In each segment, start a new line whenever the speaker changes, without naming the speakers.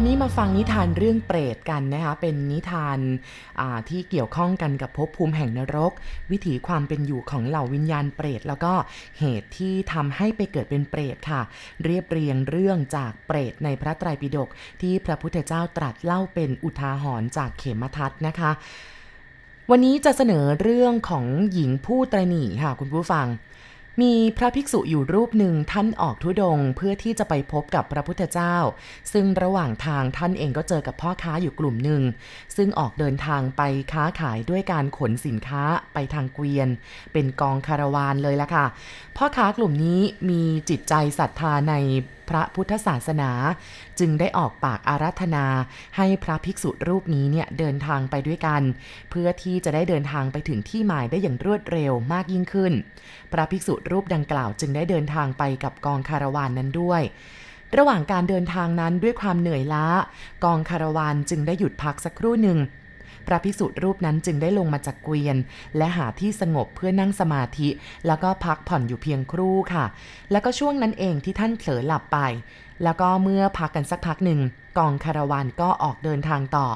วันนี้มาฟังนิทานเรื่องเปรตกันนะคะเป็นนิทานที่เกี่ยวข้องกันกับภพภูมิแห่งนรก วิถีความเป็นอยู่ของเหล่าวิญญาณเปรต แล้วก็เหตุที่ทำให้ไปเกิดเป็นเปรตค่ะ เรียบเรียงเรื่องจากเปรตในพระไตรปิฎกที่พระพุทธเจ้าตรัสเล่าเป็นอุทาหรณ์จากเขมทัศนะคะ วันนี้จะเสนอเรื่องของหญิงผู้ตรณีค่ะคุณผู้ฟัง มีพระภิกษุอยู่รูปหนึ่งท่านออกทุดงเพื่อที่จะไปพบกับพระพุทธเจ้า ซึ่งระหว่างทางท่านเองก็เจอกับพ่อค้าอยู่กลุ่มหนึ่ง ซึ่งออกเดินทางไปค้าขายด้วยการขนสินค้าไปทางเกวียน เป็นกองคาราวานเลยละค่ะ พ่อค้ากลุ่มนี้มีจิตใจศรัทธาใน พระพุทธศาสนา จึงได้ออกปากอารัธนา ให้พระภิกษุรูปนี้เนี่ยเดินทางไปด้วยกัน เพื่อที่จะได้เดินทางไปถึงที่หมายได้อย่างรวดเร็วมากยิ่งขึ้น พระภิกษุรูปดังกล่าวจึงได้เดินทางไปกับกองคาราวานนั้นด้วยระหว่างการเดินทางนั้นด้วยความเหนื่อยล้า กองคาราวานจึงได้หยุดพักสักครู่หนึ่ง พระภิกษุรูปนั้นจึงได้ลงมาจากเกวียน และหาที่สงบเพื่อนั่งสมาธิ แล้วก็พักผ่อนอยู่เพียงครู่ค่ะ แล้วก็ช่วงนั้นเองที่ท่านเผลอหลับไป แล้วก็เมื่อพักกันสักพักหนึ่งกองคาราวานก็ออกเดินทางต่อ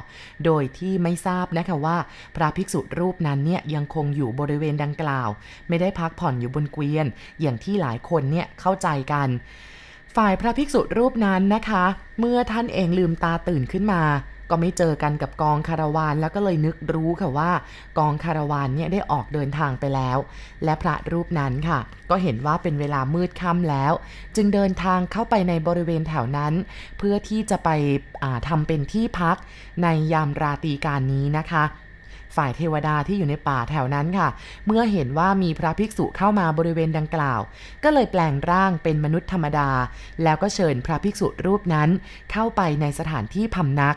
โดยที่ไม่ทราบนะคะว่า พระภิกษุรูปนั้นเนี่ยยังคงอยู่บริเวณดังกล่าว ไม่ได้พักผ่อนอยู่บนเกวียน อย่างที่หลายคนเนี่ยเข้าใจกัน ฝ่ายพระภิกษุรูปนั้นนะคะ เมื่อท่านเองลืมตาตื่นขึ้นมา ก็ไม่เจอกันกับกองคาราวานแล้วก็เลยนึกรู้ค่ะว่า กองคาราวานเนี่ยได้ออกเดินทางไปแล้ว และพระรูปนั้นค่ะ ก็เห็นว่าเป็นเวลามืดค่ำแล้ว จึงเดินทางเข้าไปในบริเวณแถวนั้น เพื่อที่จะไปทำเป็นที่พักในยามราตรีการนี้นะคะฝ่ายเทวดาที่อยู่ในป่าแถวนั้นค่ะ เมื่อเห็นว่ามีพระภิกษุเข้ามาบริเวณดังกล่าว ก็เลยแปลงร่างเป็นมนุษย์ธรรมดา แล้วก็เชิญพระภิกษุรูปนั้นเข้าไปในสถานที่พำนัก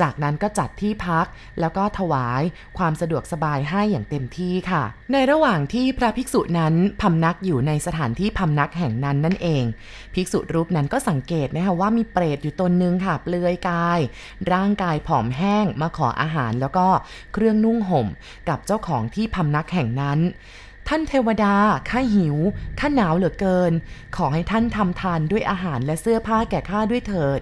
จากนั้นก็จัดที่พัก แล้วก็ถวายความสะดวกสบายให้อย่างเต็มที่ค่ะ ในระหว่างที่พระภิกษุนั้นพำนักอยู่ในสถานที่พำนักแห่งนั้นนั่นเอง ภิกษุรูปนั้นก็สังเกตนะคะว่ามีเปรตอยู่ตนนึงค่ะเปลือยกาย ร่างกายผอมแห้งมาขออาหารแล้วก็เครื่องนุ่งห่ม กับเจ้าของที่พำนักแห่งนั้นท่านเทวดา ข้าหิว ข้าหนาวเหลือเกิน ขอให้ท่านทำทานด้วยอาหารและเสื้อผ้าแก่ข้าด้วยเถิด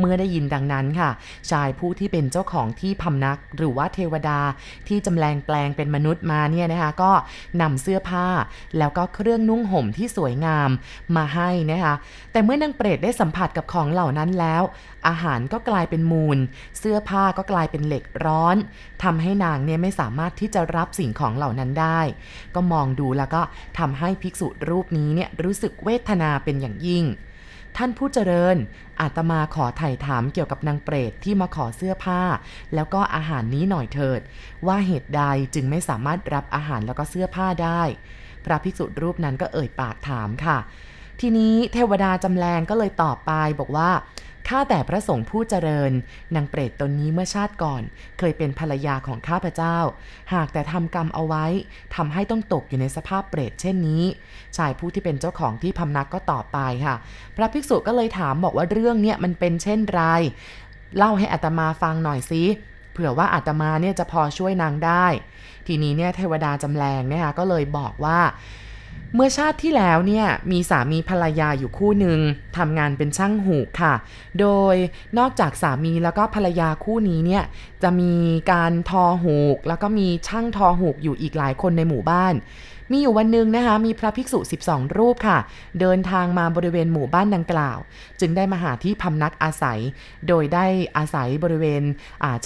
เมื่อได้ยินดังนั้นค่ะ ชายผู้ที่เป็นเจ้าของที่พำนัก หรือว่าเทวดาที่จำแรงแปลงเป็นมนุษย์มาเนี่ยนะคะ ก็นำเสื้อผ้า แล้วก็เครื่องนุ่งห่มที่สวยงามมาให้นะคะ แต่เมื่อนางเปรตได้สัมผัสกับของเหล่านั้นแล้ว อาหารก็กลายเป็นมูล เสื้อผ้าก็กลายเป็นเหล็กร้อนทำให้นางเนี่ยไม่สามารถที่จะรับสิ่งของเหล่านั้นได้ ก็มองดูแล้วก็ทำให้ภิกษุรูปนี้เนี่ยรู้สึกเวทนาเป็นอย่างยิ่ง ท่านผู้เจริญ อาตมาขอไถ่ถามเกี่ยวกับนางเปรตที่มาขอเสื้อผ้า แล้วก็อาหารนี้หน่อยเถิด ว่าเหตุใดจึงไม่สามารถรับอาหารแล้วก็เสื้อผ้าได้ พระภิกษุรูปนั้นก็เอ่ยปากถามค่ะ ทีนี้เทวดาจำแรงก็เลยตอบไปบอกว่า ข้าแต่พระสงฆ์ผู้เจริญ นางเปรตตนนี้เมื่อชาติก่อน เคยเป็นภรรยาของข้าพเจ้า หากแต่ทำกรรมเอาไว้ทำให้ต้องตกอยู่ในสภาพเปรตเช่นนี้ ชายผู้ที่เป็นเจ้าของที่พำนักก็ตอบไปค่ะ พระภิกษุก็เลยถามบอกว่าเรื่องเนี้ยมันเป็นเช่นไรเล่าให้อัตมาฟังหน่อยสิเผื่อว่าอาตมาเนี่ยจะพอช่วยนางได้ ทีนี้เนี่ยเทวดาจำแรงเนี่ยก็เลยบอกว่า เมื่อชาติที่แล้วเนี่ยมีสามีภรรยาอยู่คู่หนึ่งทำงานเป็นช่างหูกค่ะ โดยนอกจากสามีแล้วก็ภรรยาคู่นี้เนี่ยจะมีการทอหูก แล้วก็มีช่างทอหูกอยู่อีกหลายคนในหมู่บ้าน มีอยู่วันหนึ่งนะคะ มีพระภิกษุ 12 รูปค่ะ เดินทางมาบริเวณหมู่บ้านดังกล่าว จึงได้มาหาที่พำนักอาศัย โดยได้อาศัยบริเวณ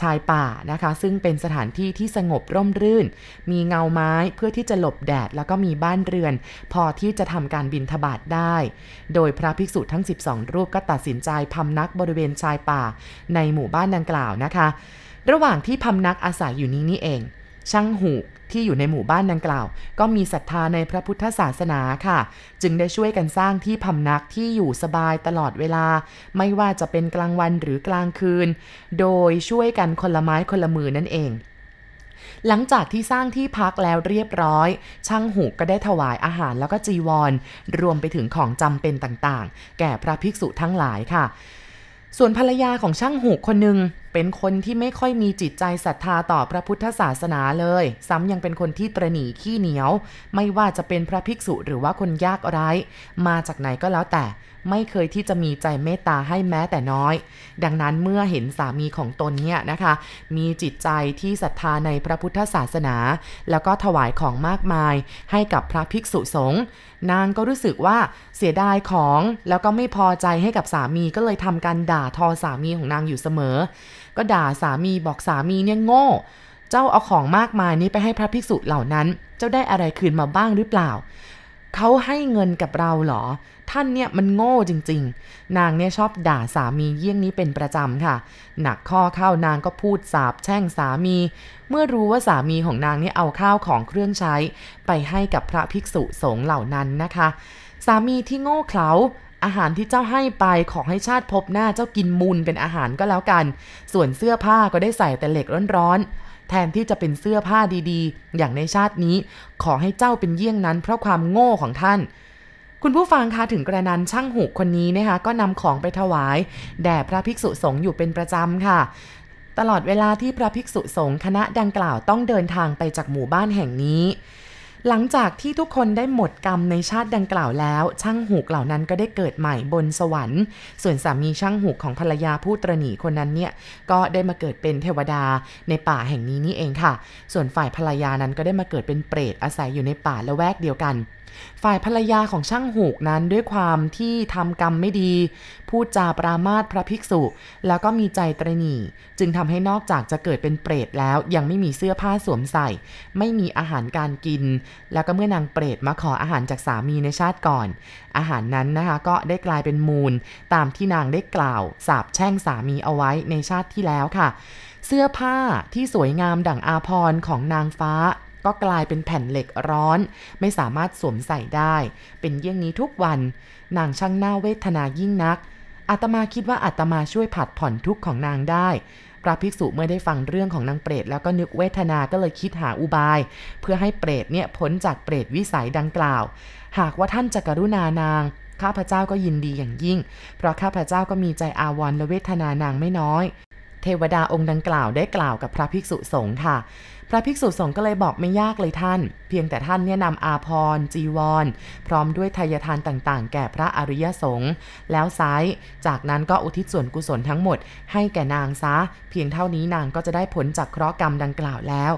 ชายป่านะคะ ซึ่งเป็นสถานที่ที่สงบร่มรื่น มีเงาไม้เพื่อที่จะหลบแดด แล้วก็มีบ้านเรือน พอที่จะทำการบินทบาทได้ โดยพระภิกษุทั้ง 12 รูปก็ตัดสินใจพำนักบริเวณชายป่า ในหมู่บ้านดังกล่าวนะคะ ระหว่างที่พำนักอาศัยอยู่นี้นี่เอง ช่างหูที่อยู่ในหมู่บ้านดังกล่าว ก็มีศรัทธาในพระพุทธศาสนาค่ะ จึงได้ช่วยกันสร้างที่พำนักที่อยู่สบายตลอดเวลา ไม่ว่าจะเป็นกลางวันหรือกลางคืน โดยช่วยกันคนละไม้คนละมือนั่นเองหลังจากที่สร้างที่พักแล้วเรียบร้อย ช่างหูก็ได้ถวายอาหารแล้วก็จีวร รวมไปถึงของจำเป็นต่างๆ แก่พระภิกษุทั้งหลายค่ะ ส่วนภรรยาของช่างหูคนหนึ่ง เป็นคนที่ไม่ค่อยมีจิตใจศรัทธาต่อพระพุทธศาสนาเลย ซ้ำยังเป็นคนที่ตรหนีขี้เหนียว ไม่ว่าจะเป็นพระภิกษุหรือว่าคนยากไร้ มาจากไหนก็แล้วแต่ไม่เคยที่จะมีใจเมตตาให้แม้แต่น้อย ดังนั้นเมื่อเห็นสามีของตนเนี่ยนะคะ มีจิตใจที่ศรัทธาในพระพุทธศาสนา แล้วก็ถวายของมากมาย ให้กับพระภิกษุสงฆ์นางก็รู้สึกว่าเสียดายของแล้วก็ไม่พอใจให้กับสามีก็เลยทำการด่าทอสามีของนางอยู่เสมอ ก็ด่าสามีบอกสามีเนี่ยโง่ เจ้าเอาของมากมายนี้ไปให้พระภิกษุเหล่านั้น เจ้าได้อะไรคืนมาบ้างหรือเปล่า เขาให้เงินกับเราเหรอ ท่านเนี่ยมันโง่จริง ๆ นางเนี่ยชอบด่าสามีเยี่ยงนี้เป็นประจำค่ะ หนักข้อเข้านางก็พูดสาบแช่งสามี เมื่อรู้ว่าสามีของนางเนี่ยเอาข้าวของเครื่องใช้ ไปให้กับพระภิกษุสงฆ์เหล่านั้นนะคะ สามีที่โง่เขลา อาหารที่เจ้าให้ไปขอให้ชาติพบหน้าเจ้ากินมูลเป็นอาหารก็แล้วกัน ส่วนเสื้อผ้าก็ได้ใส่แต่เหล็กร้อนๆ แทนที่จะเป็นเสื้อผ้าดีๆ อย่างในชาตินี้ ขอให้เจ้าเป็นเยี่ยงนั้น เพราะความโง่ของท่าน คุณผู้ฟังคะถึงกระนั้นช่างหูกคนนี้นะคะก็นำของไปถวาย แด่พระภิกษุสงฆ์อยู่เป็นประจำค่ะตลอดเวลาที่พระภิกษุสงฆ์คณะดังกล่าวต้องเดินทางไปจากหมู่บ้านแห่งนี้ หลังจากที่ทุกคนได้หมดกรรมในชาติดังกล่าวแล้ว ช่างหูกเหล่านั้นก็ได้เกิดใหม่บนสวรรค์ ส่วนสามีช่างหูกของภรรยาผู้ตรณีคนนั้นเนี่ยก็ได้มาเกิดเป็นเทวดาในป่าแห่งนี้นี่เองค่ะ ส่วนฝ่ายภรรยานั้นก็ได้มาเกิดเป็นเปรตอาศัยอยู่ในป่าละแวกเดียวกัน ฝ่ายภรรยาของช่างหูกนั้นด้วยความที่ทำกรรมไม่ดี พูดจาปรามาสพระภิกษุ แล้วก็มีใจตรณีจึงทำให้นอกจากจะเกิดเป็นเปรตแล้ว ยังไม่มีเสื้อผ้าสวมใส่ ไม่มีอาหารการกิน แล้วก็เมื่อนางเปรตมาขออาหารจากสามีในชาติก่อน อาหารนั้นนะคะก็ได้กลายเป็นมูล ตามที่นางได้กล่าวสาบแช่งสามีเอาไว้ในชาติที่แล้วค่ะ เสื้อผ้าที่สวยงามดั่งอาพรของนางฟ้า ก็กลายเป็นแผ่นเหล็กร้อน ไม่สามารถสวมใส่ได้ เป็นเยี่ยงนี้ทุกวัน นางช่างหน่าเวทนายิ่งนักอาตมาคิดว่าอาตมาช่วยผัดผ่อนทุกข์ของนางได้ พระภิกษุเมื่อได้ฟังเรื่องของนางเปรตแล้วก็นึกเวทนาก็เลยคิดหาอุบาย เพื่อให้เปรตเนี่ยพ้นจากเปรตวิสัยดังกล่าว หากว่าท่านจะกรุณานางข้าพเจ้าก็ยินดีอย่างยิ่ง เพราะข้าพเจ้าก็มีใจอาวรและเวทนานางไม่น้อย เทวดาองค์ดังกล่าวได้กล่าวกับพระภิกษุสงฆ์ค่ะ พระภิกษุสงฆ์ก็เลยบอกไม่ยากเลยท่าน เพียงแต่ท่านเนี่ยนำอาพรจีวร พร้อมด้วยทายทานต่างๆ แก่พระอริยสงฆ์แล้วซ้าย จากนั้นก็อุทิศส่วนกุศลทั้งหมด ให้แก่นางซะ เพียงเท่านี้นางก็จะได้ผลจากเคราะห์กรรมดังกล่าวแล้ว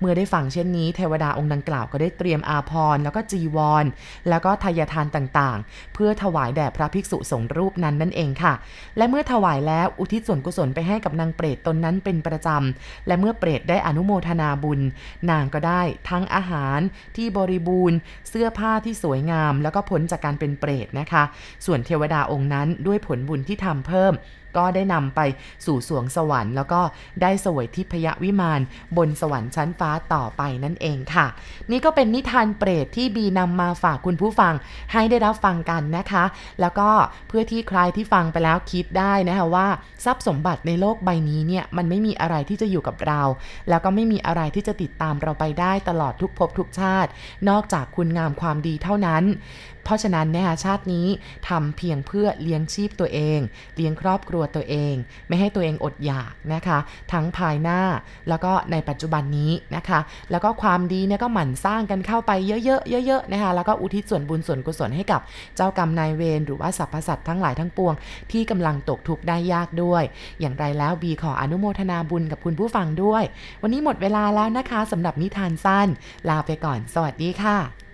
เมื่อได้ฟังเช่นนี้เทวดาองค์ดังกล่าวก็ได้เตรียมอาพรแล้วก็จีวร แล้วก็ทายทานต่างๆ เพื่อถวายแด่พระภิกษุสงฆ์รูปนั้นนั่นเองค่ะ และเมื่อถวายแล้วอุทิศส่วนกุศลไปให้กับนางเปรตตนนั้นเป็นประจำและเมื่อเปรตได้อนุโมทนาบุญ นางก็ได้ทั้งอาหารที่บริบูรณ์ เสื้อผ้าที่สวยงาม แล้วก็ผลจากการเป็นเปรตนะคะ ส่วนเทวดาองค์นั้นด้วยผลบุญที่ทำเพิ่ม ก็ได้นำไปสู่สวงสวรรค์ แล้วก็ได้สวยทิพยวิมานบนสวรรค์ชั้นฟ้าต่อไปนั่นเองค่ะ นี่ก็เป็นนิทานเปรตที่บีนำมาฝากคุณผู้ฟังให้ได้รับฟังกันนะคะ แล้วก็เพื่อที่ใครที่ฟังไปแล้วคิดได้นะคะว่าทรัพย์สมบัติในโลกใบนี้เนี่ยมันไม่มีอะไรที่จะอยู่กับเรา แล้วก็ไม่มีอะไรที่จะติดตามเราไปได้ตลอดทุกภพทุกชาติ นอกจากคุณงามความดีเท่านั้น เพราะฉะนั้นนะคะชาตินี้ทำเพียงเพื่อเลี้ยงชีพตัวเอง เลี้ยงครอบครัวตัวเอง ไม่ให้ตัวเองอดอยากนะคะ ทั้งภายหน้าแล้วก็ในปัจจุบันนี้นะคะ แล้วก็ความดีเนี่ยก็หมั่นสร้างกันเข้าไปเยอะๆเยอะๆนะคะแล้วก็อุทิศส่วนบุญส่วนกุศลให้กับเจ้ากรรมนายเวรหรือว่าสรรพสัตว์ทั้งหลายทั้งปวง ที่กำลังตกทุกข์ได้ยากด้วย อย่างไรแล้วบีขออนุโมทนาบุญกับคุณผู้ฟังด้วย วันนี้หมดเวลาแล้วนะคะสำหรับนิทานสั้น ลาไปก่อน สวัสดีค่ะ